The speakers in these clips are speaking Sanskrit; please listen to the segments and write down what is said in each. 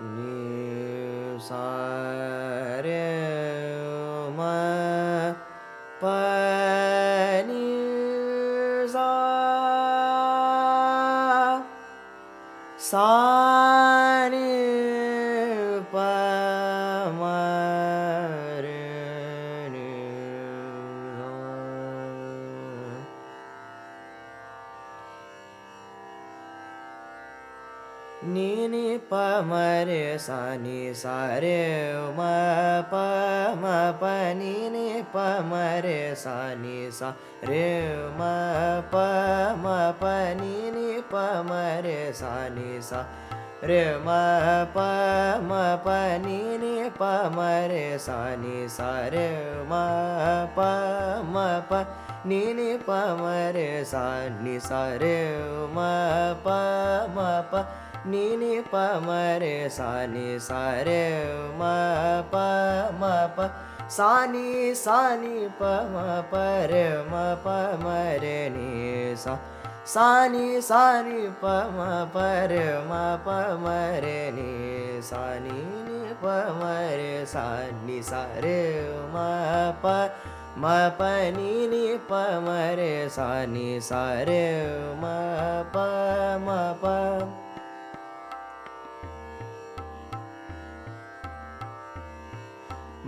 ni sa re ma ni ni pa ma re sa ni sa re ma pa ma pa ni ni pa ma re sa ni sa re ma pa ma pa ni ni pa ma re sa ni sa re ma pa ma pa ma pa ma pa ni ni pa ma re sa ni sa re ma pa ma pa sa ni sa ni pa ma pa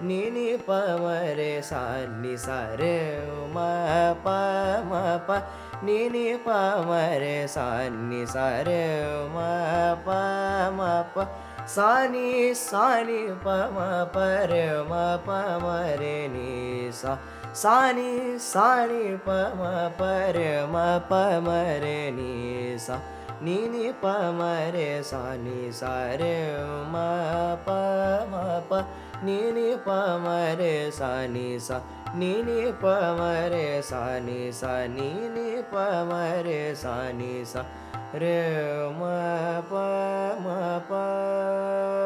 pa pa ni pa ni ni sa sa sa re ni sa re ma re sa ni sa pa ni ma pa re ma re ni re ma re sa ni sa pa ni ma pa re ma re ni sa ni